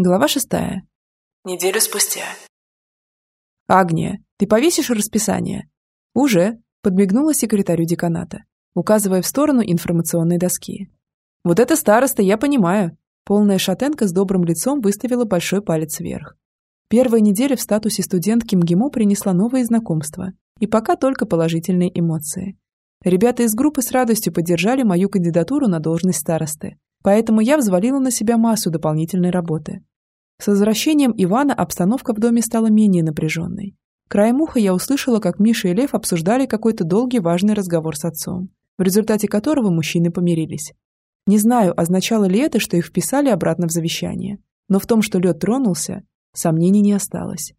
Глава шестая. Неделю спустя. «Агния, ты повесишь расписание?» «Уже», – подмигнула секретарю деканата, указывая в сторону информационной доски. «Вот это староста, я понимаю». Полная шатенка с добрым лицом выставила большой палец вверх. Первая неделя в статусе студентки МГИМО принесла новые знакомства, и пока только положительные эмоции. Ребята из группы с радостью поддержали мою кандидатуру на должность старосты, поэтому я взвалила на себя массу дополнительной работы. С возвращением Ивана обстановка в доме стала менее напряженной. Краем уха я услышала, как Миша и Лев обсуждали какой-то долгий важный разговор с отцом, в результате которого мужчины помирились. Не знаю, означало ли это, что их вписали обратно в завещание, но в том, что лед тронулся, сомнений не осталось.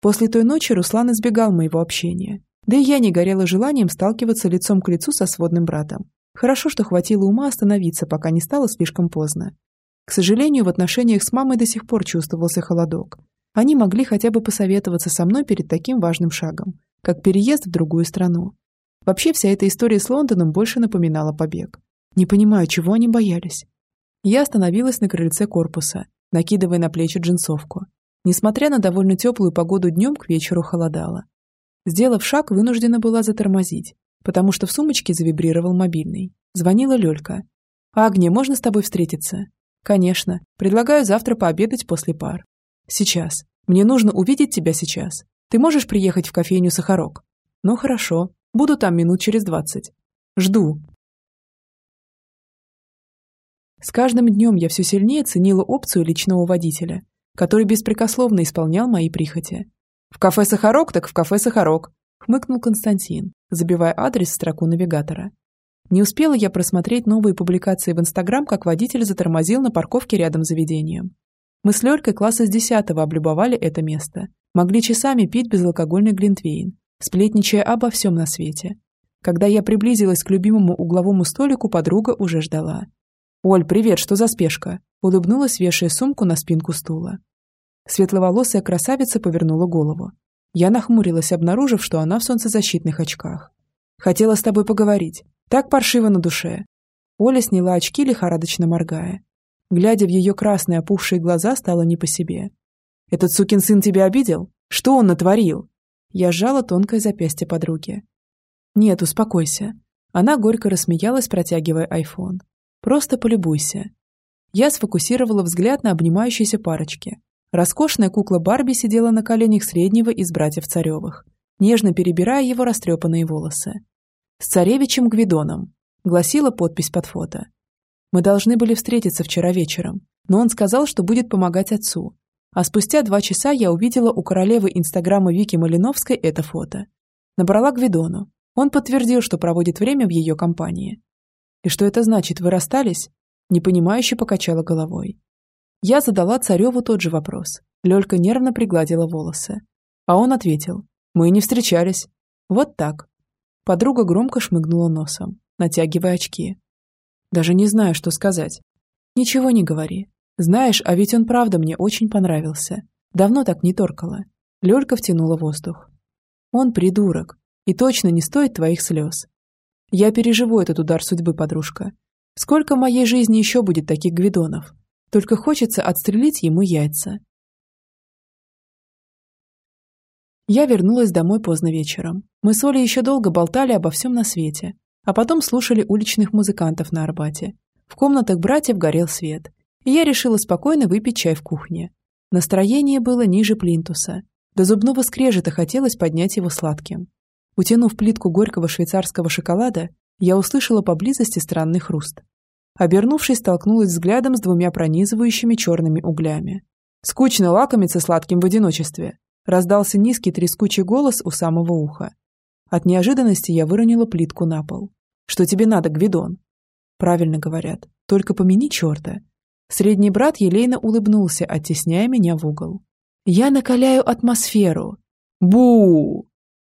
После той ночи Руслан избегал моего общения, да и я не горела желанием сталкиваться лицом к лицу со сводным братом. Хорошо, что хватило ума остановиться, пока не стало слишком поздно. К сожалению, в отношениях с мамой до сих пор чувствовался холодок. Они могли хотя бы посоветоваться со мной перед таким важным шагом, как переезд в другую страну. Вообще вся эта история с Лондоном больше напоминала побег. Не понимаю, чего они боялись. Я остановилась на крыльце корпуса, накидывая на плечи джинсовку. Несмотря на довольно теплую погоду днем, к вечеру холодало. Сделав шаг, вынуждена была затормозить, потому что в сумочке завибрировал мобильный. Звонила Лёлька. «Агния, можно с тобой встретиться?» «Конечно. Предлагаю завтра пообедать после пар». «Сейчас. Мне нужно увидеть тебя сейчас. Ты можешь приехать в кофейню «Сахарок»?» «Ну, хорошо. Буду там минут через двадцать. Жду». С каждым днем я все сильнее ценила опцию личного водителя, который беспрекословно исполнял мои прихоти. «В кафе «Сахарок» так в кафе «Сахарок», — хмыкнул Константин, забивая адрес в строку навигатора. Не успела я просмотреть новые публикации в Инстаграм, как водитель затормозил на парковке рядом с заведением. Мы с Лёлькой класса с десятого облюбовали это место. Могли часами пить безалкогольный глинтвейн, сплетничая обо всем на свете. Когда я приблизилась к любимому угловому столику, подруга уже ждала. «Оль, привет, что за спешка?» Улыбнулась, вешая сумку на спинку стула. Светловолосая красавица повернула голову. Я нахмурилась, обнаружив, что она в солнцезащитных очках. «Хотела с тобой поговорить. Так паршиво на душе. Оля сняла очки, лихорадочно моргая. Глядя в ее красные опухшие глаза, стало не по себе. «Этот сукин сын тебя обидел? Что он натворил?» Я сжала тонкое запястье подруги. «Нет, успокойся». Она горько рассмеялась, протягивая айфон. «Просто полюбуйся». Я сфокусировала взгляд на обнимающейся парочке. Роскошная кукла Барби сидела на коленях среднего из братьев Царевых, нежно перебирая его растрепанные волосы с царевичем Гвидоном», — гласила подпись под фото. Мы должны были встретиться вчера вечером, но он сказал, что будет помогать отцу. А спустя два часа я увидела у королевы Инстаграма Вики Малиновской это фото. Набрала Гвидону. Он подтвердил, что проводит время в ее компании. «И что это значит, вы расстались?» Непонимающе покачала головой. Я задала Цареву тот же вопрос. Лёлька нервно пригладила волосы. А он ответил. «Мы не встречались». Вот так. Подруга громко шмыгнула носом, натягивая очки. Даже не знаю, что сказать. Ничего не говори. Знаешь, а ведь он правда мне очень понравился. Давно так не торкало. Лёлька втянула воздух. Он придурок. И точно не стоит твоих слез. Я переживу этот удар судьбы, подружка. Сколько в моей жизни еще будет таких гвидонов? Только хочется отстрелить ему яйца. Я вернулась домой поздно вечером. Мы с Олей еще долго болтали обо всем на свете, а потом слушали уличных музыкантов на Арбате. В комнатах братьев горел свет, и я решила спокойно выпить чай в кухне. Настроение было ниже плинтуса. До зубного скрежета хотелось поднять его сладким. Утянув плитку горького швейцарского шоколада, я услышала поблизости странный хруст. Обернувшись, столкнулась взглядом с двумя пронизывающими черными углями. Скучно лакомиться сладким в одиночестве. Раздался низкий трескучий голос у самого уха. От неожиданности я выронила плитку на пол. «Что тебе надо, Гвидон?» Правильно говорят. Только помяни черта. Средний брат елейно улыбнулся, оттесняя меня в угол. «Я накаляю атмосферу!» «Бу!»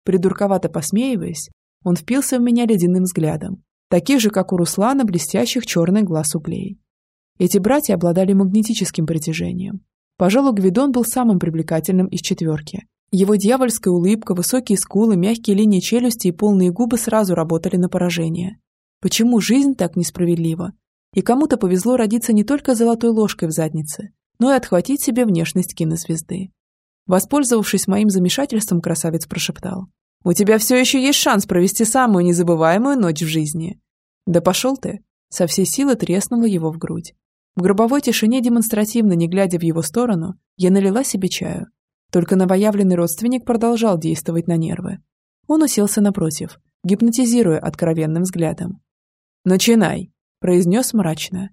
Придурковато посмеиваясь, он впился в меня ледяным взглядом, таких же, как у Руслана, блестящих черных глаз углей. Эти братья обладали магнетическим притяжением, Пожалуй, Гвидон был самым привлекательным из четверки. Его дьявольская улыбка, высокие скулы, мягкие линии челюсти и полные губы сразу работали на поражение. Почему жизнь так несправедлива? И кому-то повезло родиться не только золотой ложкой в заднице, но и отхватить себе внешность кинозвезды. Воспользовавшись моим замешательством, красавец прошептал. «У тебя все еще есть шанс провести самую незабываемую ночь в жизни». «Да пошел ты!» Со всей силы треснула его в грудь. В гробовой тишине, демонстративно не глядя в его сторону, я налила себе чаю. Только новоявленный родственник продолжал действовать на нервы. Он уселся напротив, гипнотизируя откровенным взглядом. «Начинай», – произнес мрачно.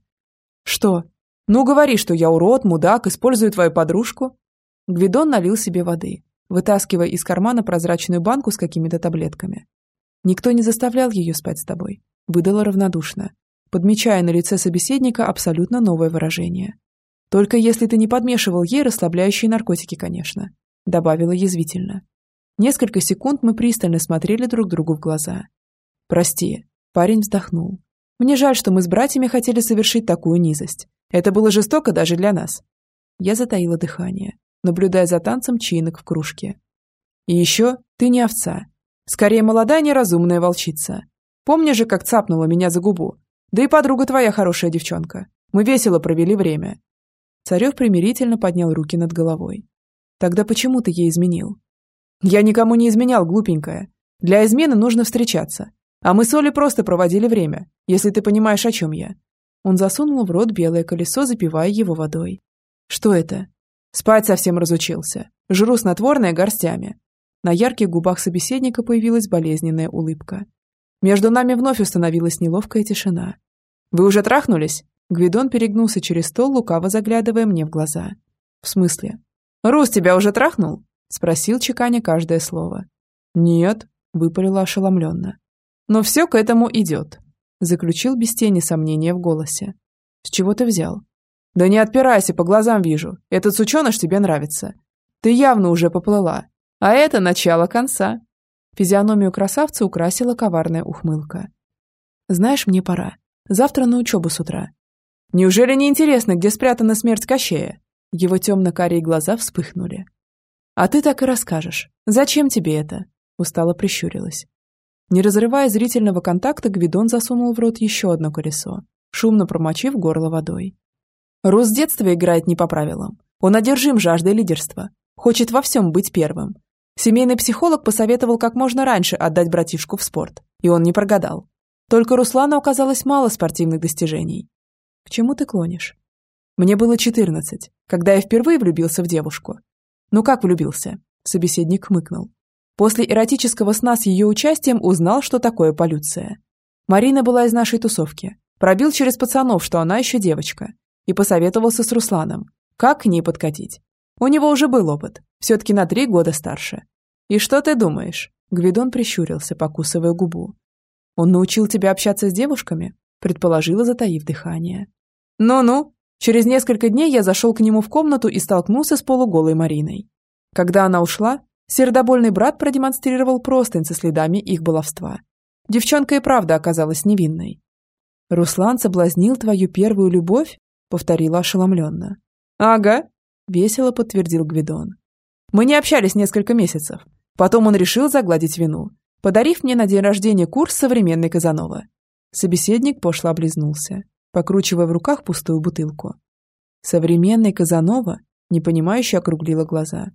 «Что? Ну, говори, что я урод, мудак, использую твою подружку». Гвидон налил себе воды, вытаскивая из кармана прозрачную банку с какими-то таблетками. «Никто не заставлял ее спать с тобой», – выдала равнодушно, подмечая на лице собеседника абсолютно новое выражение. «Только если ты не подмешивал ей расслабляющие наркотики, конечно», – добавила язвительно. Несколько секунд мы пристально смотрели друг другу в глаза. «Прости», – парень вздохнул. «Мне жаль, что мы с братьями хотели совершить такую низость. Это было жестоко даже для нас». Я затаила дыхание, наблюдая за танцем чаинок в кружке. «И еще ты не овца. Скорее, молодая неразумная волчица. Помни же, как цапнула меня за губу. Да и подруга твоя хорошая девчонка. Мы весело провели время». Царев примирительно поднял руки над головой. «Тогда почему ты ей изменил?» Я никому не изменял, глупенькая. Для измены нужно встречаться. А мы с Олей просто проводили время, если ты понимаешь, о чем я. Он засунул в рот белое колесо, запивая его водой. Что это? Спать совсем разучился. Жру снотворное горстями. На ярких губах собеседника появилась болезненная улыбка. Между нами вновь установилась неловкая тишина. «Вы уже трахнулись?» Гвидон перегнулся через стол, лукаво заглядывая мне в глаза. «В смысле?» «Рус тебя уже трахнул?» Спросил, чеканя каждое слово. «Нет», — выпалила ошеломленно. «Но все к этому идет», — заключил без тени сомнения в голосе. «С чего ты взял?» «Да не отпирайся, по глазам вижу. Этот сученыш тебе нравится. Ты явно уже поплыла. А это начало конца». Физиономию красавца украсила коварная ухмылка. «Знаешь, мне пора. Завтра на учебу с утра». «Неужели не интересно, где спрятана смерть Кощея?» Его темно-карие глаза вспыхнули. «А ты так и расскажешь. Зачем тебе это?» Устало прищурилась. Не разрывая зрительного контакта, Гвидон засунул в рот еще одно колесо, шумно промочив горло водой. Рус с детства играет не по правилам. Он одержим жаждой лидерства. Хочет во всем быть первым. Семейный психолог посоветовал как можно раньше отдать братишку в спорт, и он не прогадал. Только Руслану оказалось мало спортивных достижений. К чему ты клонишь? Мне было 14, когда я впервые влюбился в девушку. «Ну как влюбился?» Собеседник хмыкнул. После эротического сна с ее участием узнал, что такое полюция. Марина была из нашей тусовки. Пробил через пацанов, что она еще девочка. И посоветовался с Русланом. Как к ней подкатить? У него уже был опыт. Все-таки на три года старше. «И что ты думаешь?» Гвидон прищурился, покусывая губу. «Он научил тебя общаться с девушками?» Предположила, затаив дыхание. «Ну-ну, Через несколько дней я зашел к нему в комнату и столкнулся с полуголой Мариной. Когда она ушла, сердобольный брат продемонстрировал простынь со следами их баловства. Девчонка и правда оказалась невинной. «Руслан соблазнил твою первую любовь?» — повторила ошеломленно. «Ага», — весело подтвердил Гвидон. «Мы не общались несколько месяцев. Потом он решил загладить вину, подарив мне на день рождения курс современной Казанова». Собеседник пошло облизнулся покручивая в руках пустую бутылку. Современный Казанова, непонимающе округлила глаза.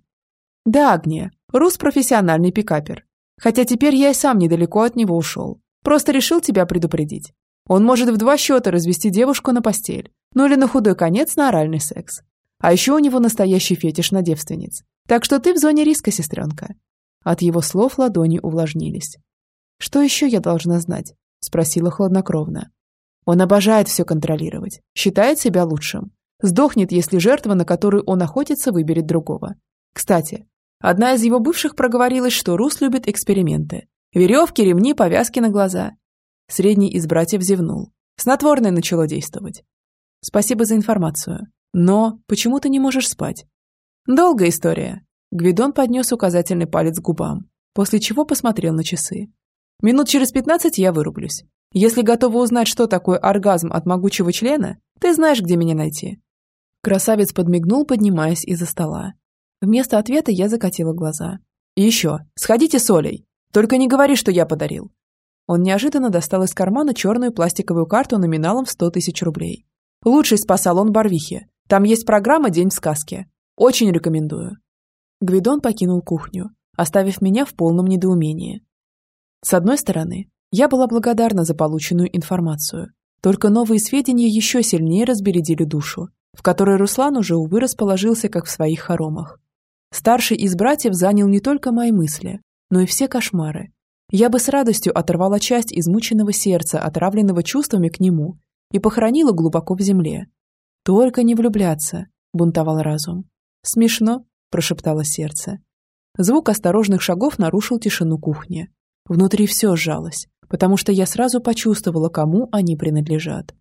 «Да, Агния, Рус профессиональный пикапер. Хотя теперь я и сам недалеко от него ушел. Просто решил тебя предупредить. Он может в два счета развести девушку на постель, ну или на худой конец на оральный секс. А еще у него настоящий фетиш на девственниц. Так что ты в зоне риска, сестренка». От его слов ладони увлажнились. «Что еще я должна знать?» – спросила хладнокровно. Он обожает все контролировать, считает себя лучшим. Сдохнет, если жертва, на которую он охотится, выберет другого. Кстати, одна из его бывших проговорилась, что Рус любит эксперименты. Веревки, ремни, повязки на глаза. Средний из братьев зевнул. Снотворное начало действовать. Спасибо за информацию. Но почему ты не можешь спать? Долгая история. Гвидон поднес указательный палец к губам, после чего посмотрел на часы. Минут через пятнадцать я вырублюсь. Если готова узнать, что такое оргазм от могучего члена, ты знаешь, где меня найти». Красавец подмигнул, поднимаясь из-за стола. Вместо ответа я закатила глаза. «И еще, сходите с Олей. Только не говори, что я подарил». Он неожиданно достал из кармана черную пластиковую карту номиналом в сто тысяч рублей. Лучший спа-салон Барвихи. Там есть программа «День в сказке». Очень рекомендую». Гвидон покинул кухню, оставив меня в полном недоумении. С одной стороны, я была благодарна за полученную информацию, только новые сведения еще сильнее разбередили душу, в которой Руслан уже, увы, расположился, как в своих хоромах. Старший из братьев занял не только мои мысли, но и все кошмары. Я бы с радостью оторвала часть измученного сердца, отравленного чувствами к нему, и похоронила глубоко в земле. «Только не влюбляться», — бунтовал разум. «Смешно», — прошептало сердце. Звук осторожных шагов нарушил тишину кухни. Внутри все сжалось, потому что я сразу почувствовала, кому они принадлежат.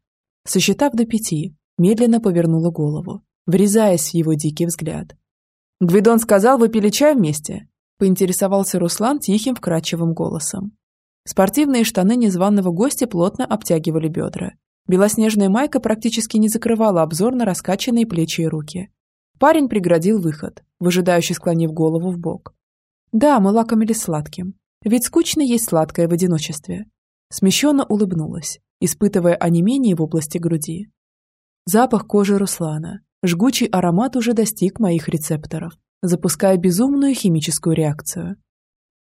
Сосчитав до пяти, медленно повернула голову, врезаясь в его дикий взгляд. «Гвидон сказал, вы пили чай вместе?» – поинтересовался Руслан тихим, вкрадчивым голосом. Спортивные штаны незваного гостя плотно обтягивали бедра. Белоснежная майка практически не закрывала обзор на раскачанные плечи и руки. Парень преградил выход, выжидающе склонив голову в бок. Да, мы лакомились сладким. Ведь скучно есть сладкое в одиночестве. Смещенно улыбнулась, испытывая онемение в области груди. Запах кожи Руслана, жгучий аромат уже достиг моих рецепторов, запуская безумную химическую реакцию.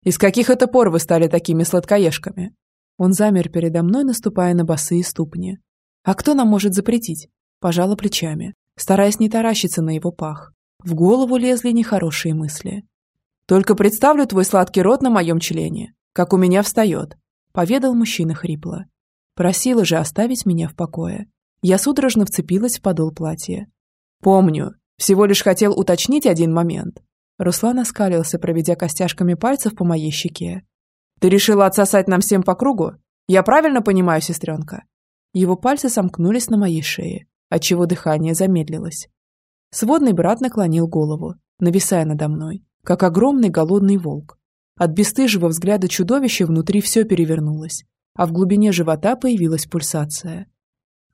«Из каких это пор вы стали такими сладкоежками?» Он замер передо мной, наступая на босые ступни. «А кто нам может запретить?» Пожала плечами, стараясь не таращиться на его пах. В голову лезли нехорошие мысли. «Только представлю твой сладкий рот на моем члене, как у меня встает», поведал мужчина хрипло. Просила же оставить меня в покое. Я судорожно вцепилась в подол платья. «Помню. Всего лишь хотел уточнить один момент». Руслан оскалился, проведя костяшками пальцев по моей щеке. «Ты решила отсосать нам всем по кругу? Я правильно понимаю, сестренка?» Его пальцы сомкнулись на моей шее, отчего дыхание замедлилось. Сводный брат наклонил голову, нависая надо мной, как огромный голодный волк. От бесстыжего взгляда чудовища внутри все перевернулось, а в глубине живота появилась пульсация.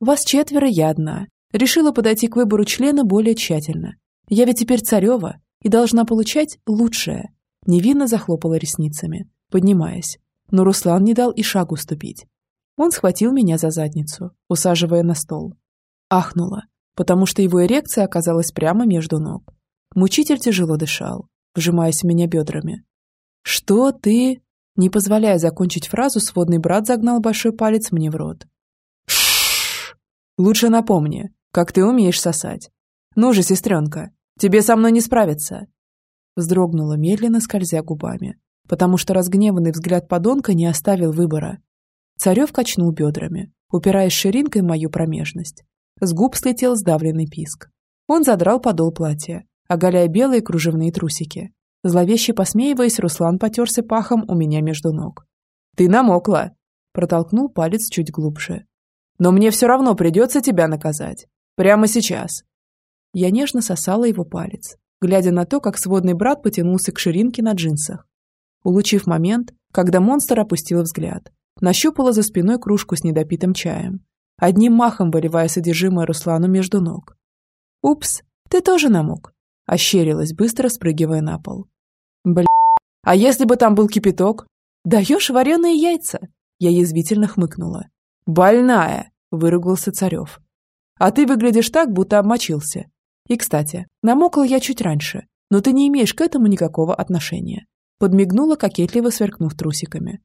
Вас четверо, я одна. Решила подойти к выбору члена более тщательно. Я ведь теперь царева и должна получать лучшее. Невинно захлопала ресницами, поднимаясь. Но Руслан не дал и шагу ступить. Он схватил меня за задницу, усаживая на стол. Ахнула, потому что его эрекция оказалась прямо между ног. Мучитель тяжело дышал, вжимаясь в меня бедрами. «Что ты...» Не позволяя закончить фразу, сводный брат загнал большой палец мне в рот. Лучше напомни, как ты умеешь сосать. Ну же, сестренка, тебе со мной не справиться. Вздрогнула медленно, скользя губами, потому что разгневанный взгляд подонка не оставил выбора. Царев качнул бедрами, упираясь ширинкой в мою промежность. С губ слетел сдавленный писк. Он задрал подол платья, оголяя белые кружевные трусики. Зловеще посмеиваясь, Руслан потерся пахом у меня между ног. «Ты намокла!» Протолкнул палец чуть глубже, но мне все равно придется тебя наказать. Прямо сейчас». Я нежно сосала его палец, глядя на то, как сводный брат потянулся к ширинке на джинсах. Улучив момент, когда монстр опустил взгляд, нащупала за спиной кружку с недопитым чаем, одним махом выливая содержимое Руслану между ног. «Упс, ты тоже намок», – ощерилась, быстро спрыгивая на пол. «Бля, а если бы там был кипяток? Даешь вареные яйца?» Я язвительно хмыкнула. «Больная!» – выругался Царев. «А ты выглядишь так, будто обмочился. И, кстати, намокла я чуть раньше, но ты не имеешь к этому никакого отношения». Подмигнула, кокетливо сверкнув трусиками.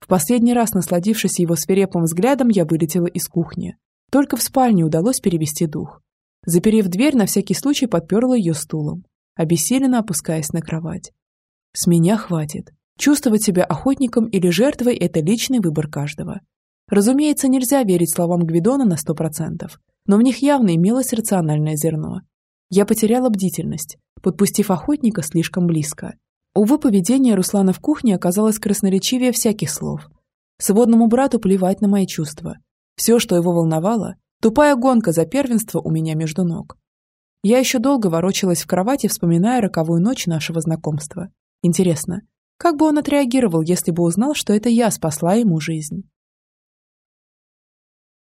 В последний раз, насладившись его свирепым взглядом, я вылетела из кухни. Только в спальне удалось перевести дух. Заперев дверь, на всякий случай подперла ее стулом, обессиленно опускаясь на кровать. С меня хватит. Чувствовать себя охотником или жертвой – это личный выбор каждого. Разумеется, нельзя верить словам Гвидона на сто процентов, но в них явно имелось рациональное зерно. Я потеряла бдительность, подпустив охотника слишком близко. Увы, поведение Руслана в кухне оказалось красноречивее всяких слов. Сводному брату плевать на мои чувства. Все, что его волновало, тупая гонка за первенство у меня между ног. Я еще долго ворочалась в кровати, вспоминая роковую ночь нашего знакомства. Интересно, как бы он отреагировал, если бы узнал, что это я спасла ему жизнь?